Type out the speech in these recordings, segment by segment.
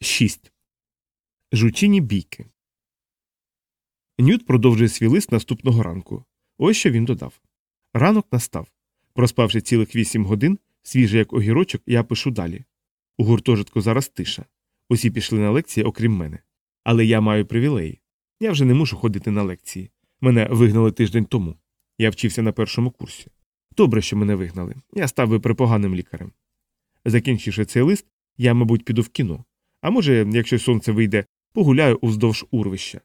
6. Жучині бійки. Ньют продовжує свій лист наступного ранку. Ось що він додав. Ранок настав. Проспавши цілих вісім годин, свіжий як огірочок, я пишу далі. У гуртожитку зараз тиша. Усі пішли на лекції, окрім мене. Але я маю привілеї. Я вже не мушу ходити на лекції. Мене вигнали тиждень тому. Я вчився на першому курсі. Добре, що мене вигнали. Я став би припоганим лікарем. Закінчивши цей лист, я, мабуть, піду в кіно. А може, якщо сонце вийде, погуляю уздовж урвища.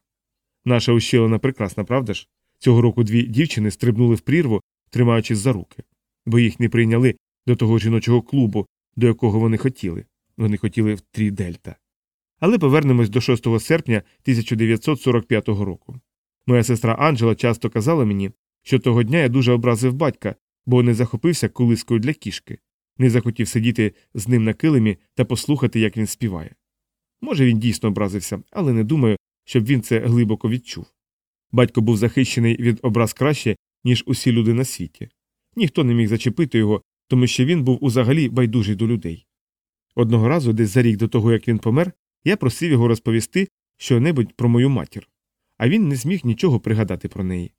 Наша ущелина прекрасна, правда ж? Цього року дві дівчини стрибнули в прірву, тримаючись за руки, бо їх не прийняли до того жіночого клубу, до якого вони хотіли. Вони хотіли в Трі Дельта. Але повернемось до 6 серпня 1945 року. Моя сестра Анджела часто казала мені, що того дня я дуже образив батька, бо не захопився колискою для кішки, не захотів сидіти з ним на килимі та послухати, як він співає. Може, він дійсно образився, але не думаю, щоб він це глибоко відчув. Батько був захищений від образ краще, ніж усі люди на світі. Ніхто не міг зачепити його, тому що він був узагалі байдужий до людей. Одного разу, десь за рік до того, як він помер, я просив його розповісти що-небудь про мою матір, а він не зміг нічого пригадати про неї.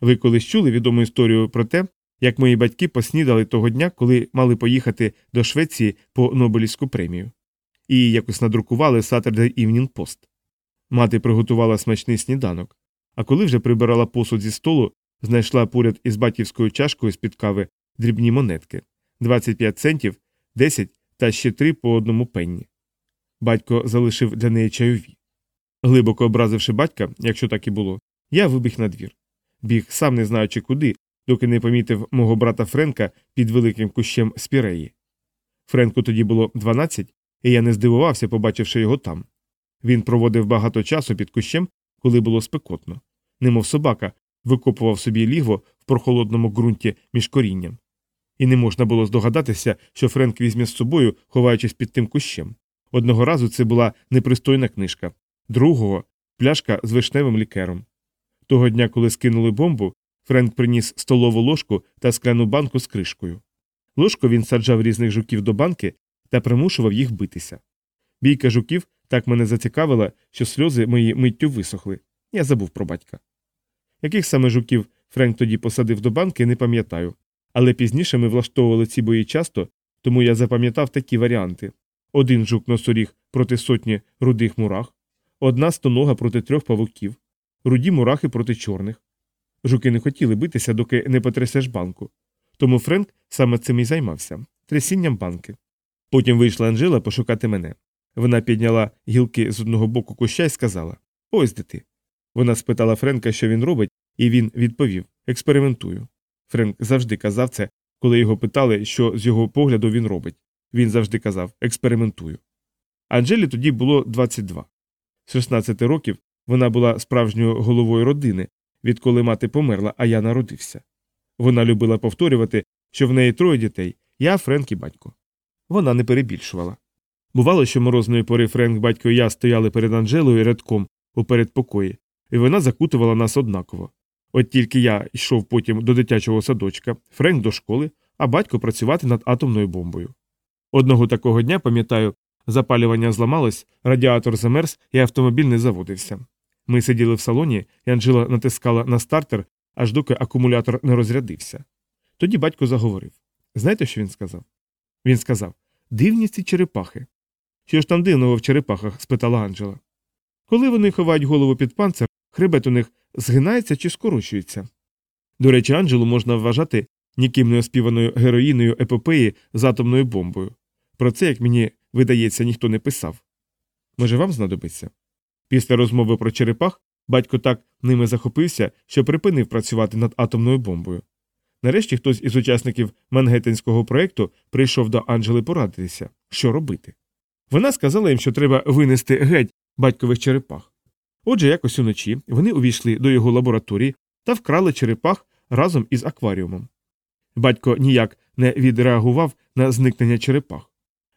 Ви колись чули відому історію про те, як мої батьки поснідали того дня, коли мали поїхати до Швеції по Нобелівську премію, і якось надрукували Saturday Evening Post. Мати приготувала смачний сніданок, а коли вже прибирала посуд зі столу, знайшла поряд із батьківською чашкою з під кави дрібні монетки 25 центів, 10 та ще 3 по одному пенні. Батько залишив для неї чайові. Глибоко образивши батька, якщо так і було, я вибіг на двір. Біг, сам не знаючи куди, доки не помітив мого брата Френка під великим кущем спіреї. Френку тоді було 12, і я не здивувався, побачивши його там. Він проводив багато часу під кущем, коли було спекотно, немов собака, викопував собі лігво в прохолодному ґрунті між корінням. І не можна було здогадатися, що Френк візьме з собою, ховаючись під тим кущем. Одного разу це була непристойна книжка, другого пляшка з вишневим лікером. Того дня, коли скинули бомбу, Френк приніс столову ложку та скляну банку з кришкою. Ложку він саджав різних жуків до банки та примушував їх битися. Бійка жуків так мене зацікавила, що сльози мої миттю висохли. Я забув про батька. Яких саме жуків Френк тоді посадив до банки, не пам'ятаю, але пізніше ми влаштовували ці бої часто, тому я запам'ятав такі варіанти один жук носоріг проти сотні рудих мурах, одна стонога проти трьох павуків, руді мурахи проти чорних. Жуки не хотіли битися, доки не потрясеш банку. Тому Френк саме цим і займався трясінням банки. Потім вийшла Анжела пошукати мене. Вона підняла гілки з одного боку куща і сказала Ось де ти. Вона спитала Френка, що він робить, і він відповів Експериментую. Френк завжди казав це, коли його питали, що з його погляду він робить. Він завжди казав експериментую. Анжелі тоді було 22. З 16 років вона була справжньою головою родини, відколи мати померла, а я народився. Вона любила повторювати, що в неї троє дітей я, Френк і батько. Вона не перебільшувала. Бувало, що морозної пори Френк, батько і я стояли перед Анжелою рядком у передпокої, і вона закутувала нас однаково. От тільки я йшов потім до дитячого садочка, Френк до школи, а батько працювати над атомною бомбою. Одного такого дня, пам'ятаю, запалювання зламалось, радіатор замерз і автомобіль не заводився. Ми сиділи в салоні, і Анжела натискала на стартер, аж доки акумулятор не розрядився. Тоді батько заговорив. Знаєте, що він сказав? Він сказав Дивні ці черепахи. Що ж там дивного в черепахах? спитала Анджела. Коли вони ховають голову під панцир, хребет у них згинається чи скорочується. До речі, Анджелу можна вважати ніким не оспіваною героїною епопеї з атомною бомбою. Про це, як мені видається, ніхто не писав. Може, вам знадобиться? Після розмови про черепах батько так ними захопився, що припинив працювати над атомною бомбою. Нарешті хтось із учасників Мангеттенського проєкту прийшов до Анджели порадитися, що робити. Вона сказала їм, що треба винести геть батькових черепах. Отже, якось уночі вони увійшли до його лабораторії та вкрали черепах разом із акваріумом. Батько ніяк не відреагував на зникнення черепах.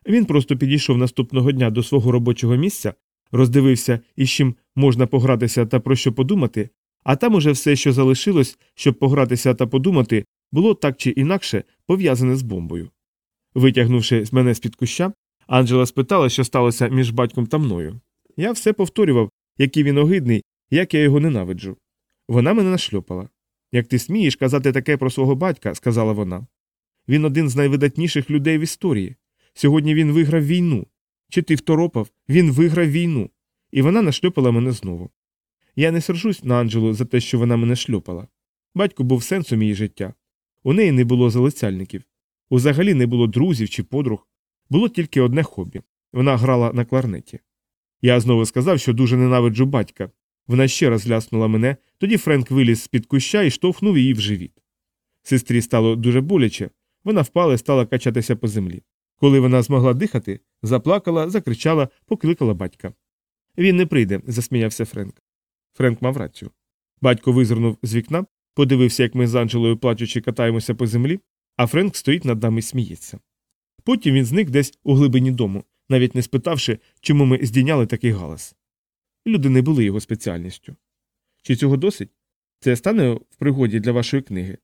Він просто підійшов наступного дня до свого робочого місця, роздивився, із чим можна погратися та про що подумати, а там уже все, що залишилось, щоб погратися та подумати, було так чи інакше пов'язане з бомбою. Витягнувши мене з під куща, Анджела спитала, що сталося між батьком та мною. Я все повторював, який він огидний, як я його ненавиджу. Вона мене нашльопала. Як ти смієш казати таке про свого батька, сказала вона. Він один з найвидатніших людей в історії. Сьогодні він виграв війну. Чи ти второпав, він виграв війну. І вона нашльопала мене знову. Я не сержусь на Анджелу за те, що вона мене шльопала. Батько був сенсом її життя. У неї не було залицяльників. Узагалі не було друзів чи подруг. Було тільки одне хобі вона грала на кларнеті. Я знову сказав, що дуже ненавиджу батька. Вона ще раз ляснула мене, тоді Френк виліз з під куща і штовхнув її в живіт. Сестрі стало дуже боляче, вона впала і стала качатися по землі. Коли вона змогла дихати, заплакала, закричала, покликала батька. Він не прийде, засміявся Френк. Френк мав рацію. Батько визирнув з вікна, подивився, як ми з Анджелою плачучи катаємося по землі, а Френк стоїть над нами і сміється. Потім він зник десь у глибині дому, навіть не спитавши, чому ми здійняли такий галас. Люди не були його спеціальністю. Чи цього досить? Це стане в пригоді для вашої книги.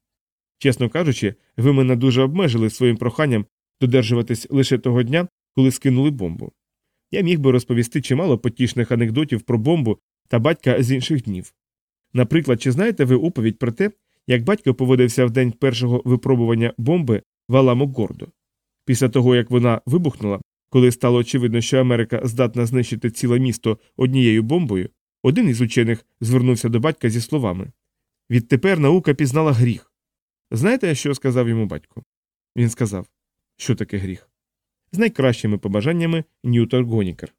Чесно кажучи, ви мене дуже обмежили своїм проханням додержуватись лише того дня, коли скинули бомбу. Я міг би розповісти чимало потішних анекдотів про бомбу та батька з інших днів. Наприклад, чи знаєте ви оповідь про те, як батько поводився в день першого випробування бомби в Аламо-Гордо? Після того, як вона вибухнула, коли стало очевидно, що Америка здатна знищити ціле місто однією бомбою, один із учених звернувся до батька зі словами Відтепер наука пізнала гріх. Знаєте, що сказав йому батько? Він сказав, що таке гріх? З найкращими побажаннями Ньютон Гонікер.